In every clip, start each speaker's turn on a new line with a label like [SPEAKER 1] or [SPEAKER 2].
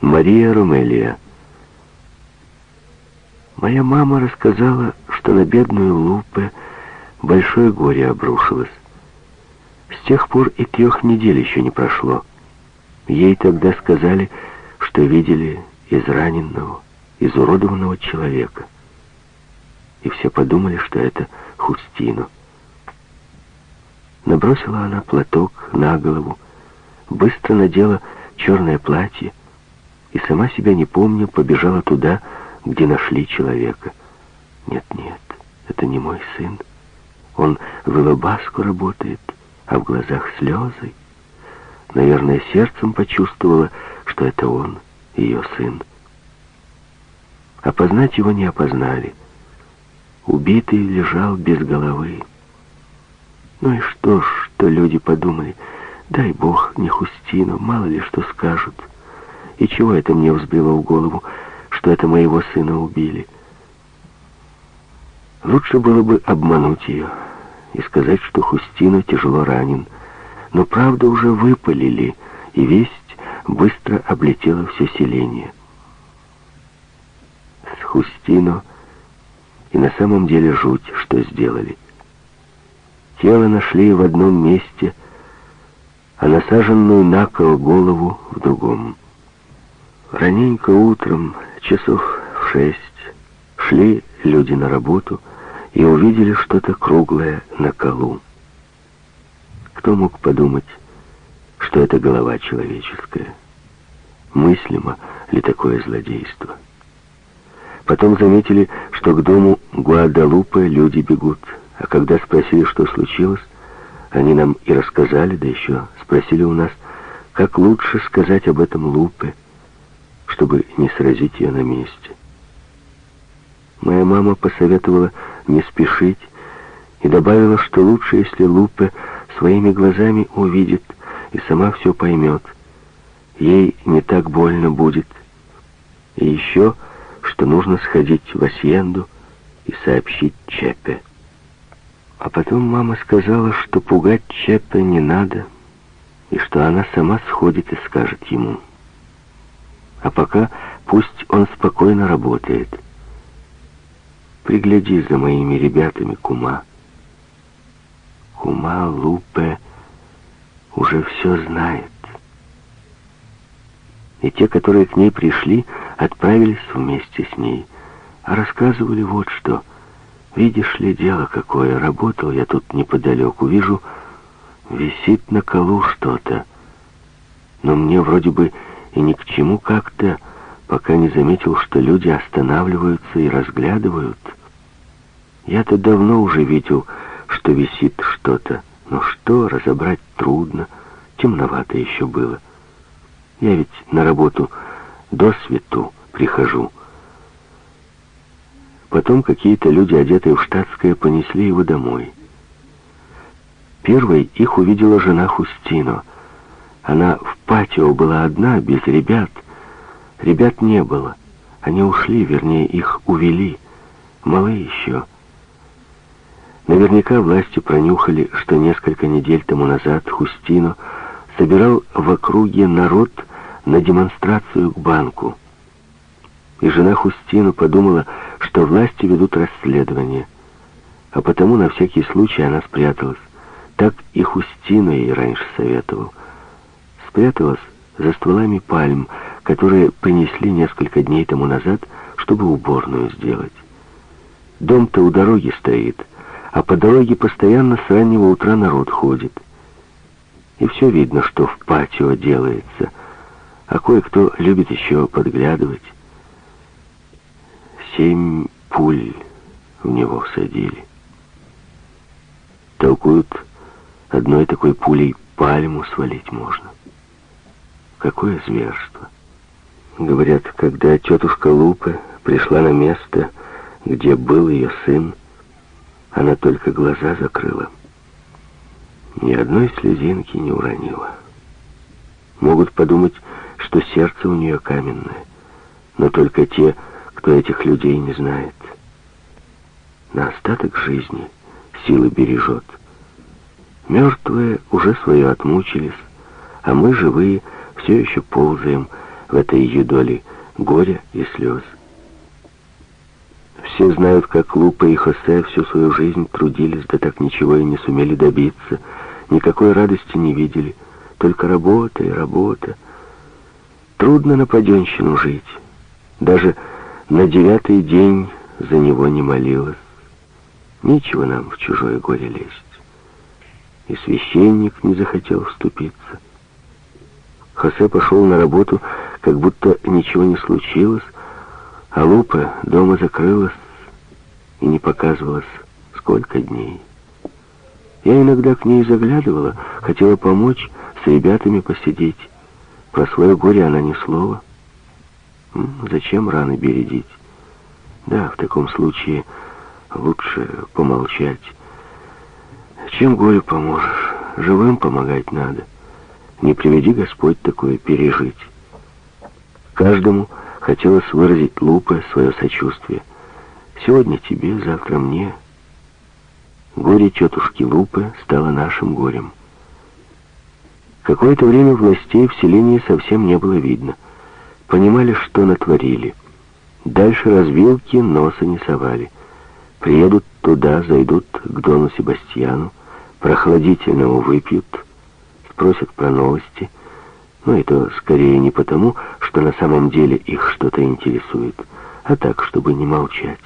[SPEAKER 1] Мария Ромелия. Моя мама рассказала, что на бедную Лупе большое горе обрушилось. С тех пор и трех недель еще не прошло. Ей тогда сказали, что видели израненного, изуродованного человека. И все подумали, что это Хустино. Набросила она платок на голову, быстро надела черное платье и сама себя не помня побежала туда, где нашли человека. Нет, нет, это не мой сын. Он в Илобаску работает, а в глазах слезы. Наверное, сердцем почувствовала, что это он, ее сын. Опознать его не опознали. Убитый лежал без головы. Ну и что ж, что люди подумали, дай бог не Хустину, мало ли что скажут. И чего это мне взбило в голову, что это моего сына убили? Лучше было бы обмануть ее и сказать, что Хустина тяжело ранен. Но правда уже выпалили, и весть быстро облетела все селение. С Хустино и на самом деле жуть, что сделали. Тело нашли в одном месте, а насаженную на кол голову в другом. Раненько утром, часов в шесть, шли люди на работу и увидели что-то круглое на колу. Кто мог подумать, что это голова человеческая? Мыслимо ли такое злодейство? Потом заметили, что к дому Гуадалупе люди бегут, а когда спросили, что случилось, они нам и рассказали, да еще спросили у нас, как лучше сказать об этом Лупе, чтобы не сразить ее на месте. Моя мама посоветовала не спешить и добавила, что лучше, если Лупе своими глазами увидит и сама все поймет. Ей не так больно будет. И еще, что нужно сходить в Асьенду и сообщить Чепе. А потом мама сказала, что пугать Чепе не надо, и что она сама сходит и скажет ему. А пока пусть он спокойно работает. Пригляди за моими ребятами, кума. Кума Лупе уже все знает. И те, которые к ней пришли, отправились вместе с ней, а рассказывали вот что. Видишь ли, дело какое, работал я тут неподалеку, вижу, висит на колу что-то. Но мне вроде бы и ни к чему как-то, пока не заметил, что люди останавливаются и разглядывают. Я-то давно уже видел, что висит что-то, но что, разобрать трудно, темновато еще было. Я ведь на работу до свету прихожу. Потом какие-то люди, одетые в штатское, понесли его домой. Первой их увидела жена Хустино — она в патио была одна, без ребят. Ребят не было. Они ушли, вернее, их увели. Малы еще. Наверняка власти пронюхали, что несколько недель тому назад Хустино собирал в округе народ на демонстрацию к банку. И жена Хустину подумала, что власти ведут расследование. А потому на всякий случай она спряталась. Так и Хустино ей раньше советовал спряталась за стволами пальм, которые принесли несколько дней тому назад, чтобы уборную сделать. Дом-то у дороги стоит, а по дороге постоянно с раннего утра народ ходит. И все видно, что в патио делается, а кое-кто любит еще подглядывать. Семь пуль в него всадили. Толкуют, одной такой пулей пальму свалить можно. Какое зверство! Говорят, когда тетушка Лупа пришла на место, где был ее сын, она только глаза закрыла. Ни одной слезинки не уронила. Могут подумать, что сердце у нее каменное, но только те, кто этих людей не знает. На остаток жизни силы бережет. Мертвые уже свое отмучились, а мы, живые, все еще ползаем, в этой ее доле горя и слез. Все знают, как Лупа и Хосе всю свою жизнь трудились, да так ничего и не сумели добиться, никакой радости не видели, только работа и работа. Трудно на паденщину жить. Даже на девятый день за него не молилась. Нечего нам в чужое горе лезть. И священник не захотел вступиться. Хосе пошел на работу, как будто ничего не случилось, а Лупа дома закрылась и не показывалась сколько дней. Я иногда к ней заглядывала, хотела помочь, с ребятами посидеть. Про свое горе она ни слова. Зачем раны бередить? Да, в таком случае лучше помолчать. Чем горю поможешь? Живым помогать надо. Не приведи Господь такое пережить. Каждому хотелось выразить Лупе свое сочувствие. Сегодня тебе, завтра мне. Горе тетушки Лупы стало нашим горем. Какое-то время властей в селении совсем не было видно. Понимали, что натворили. Дальше развилки носа не совали. Приедут туда, зайдут к Дону Себастьяну, прохладительного выпьют, спросят про новости. Но это скорее не потому, что на самом деле их что-то интересует, а так, чтобы не молчать.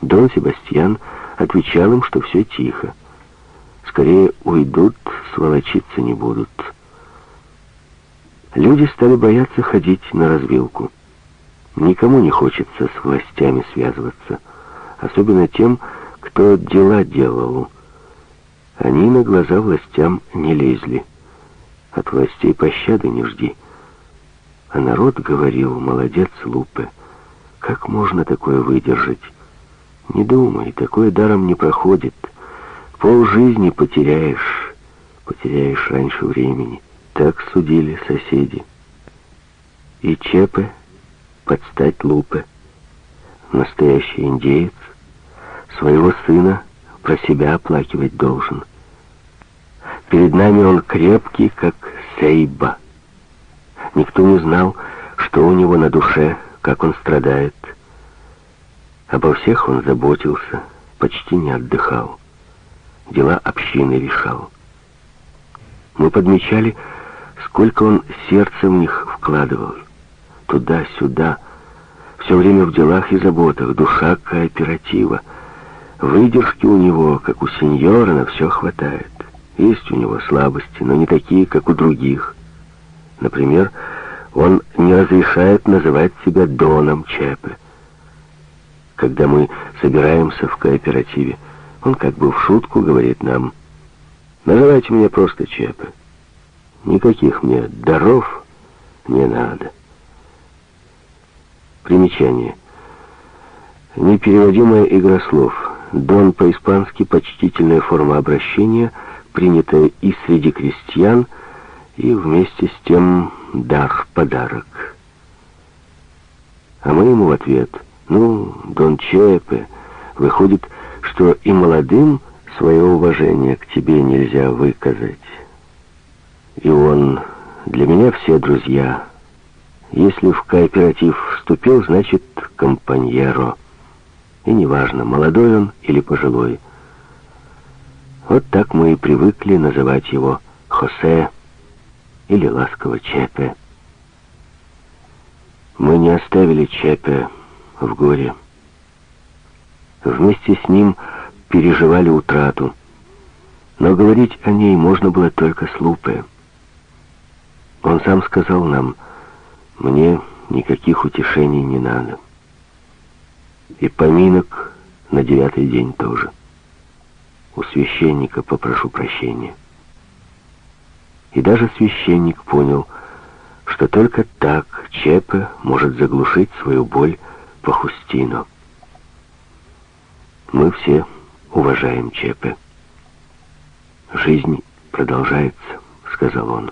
[SPEAKER 1] Дон Себастьян отвечал им, что все тихо. Скорее уйдут, сволочиться не будут. Люди стали бояться ходить на развилку. Никому не хочется с властями связываться, особенно тем, кто дела делал. Они на глаза властям не лезли. От властей пощады не жди. А народ говорил, молодец, Лупе, как можно такое выдержать? Не думай, такое даром не проходит. Пол жизни потеряешь, потеряешь раньше времени. Так судили соседи. И Чепе подстать Лупе. Настоящий индеец своего сына про себя оплакивать должен. Перед нами он крепкий, как Сейба. Никто не знал, что у него на душе, как он страдает. Обо всех он заботился, почти не отдыхал дела общины решал. Мы подмечали, сколько он сердца в них вкладывал. Туда-сюда, все время в делах и заботах, душа кооператива. Выдержки у него, как у сеньора, на все хватает. Есть у него слабости, но не такие, как у других. Например, он не разрешает называть себя Доном Чепе. Когда мы собираемся в кооперативе, он как бы в шутку говорит нам, называйте меня просто Чепе. Никаких мне даров не надо. Примечание. Непереводимая игра слов. Дон по-испански почтительная форма обращения, принятая и среди крестьян, и вместе с тем дар, подарок. А мы ему в ответ, ну, Дон Чепе, выходит, что и молодым свое уважение к тебе нельзя выказать. И он для меня все друзья. Если в кооператив вступил, значит, компаньеро. И неважно, молодой он или пожилой. Вот так мы и привыкли называть его Хосе или ласково Чепе. Мы не оставили Чепе в горе. Вместе с ним переживали утрату. Но говорить о ней можно было только с Лупе. Он сам сказал нам, мне никаких утешений не надо. И поминок на девятый день тоже. У священника попрошу прощения. И даже священник понял, что только так Чепе может заглушить свою боль по Хустину. Мы все уважаем Чепе. «Жизнь продолжается», — сказал он.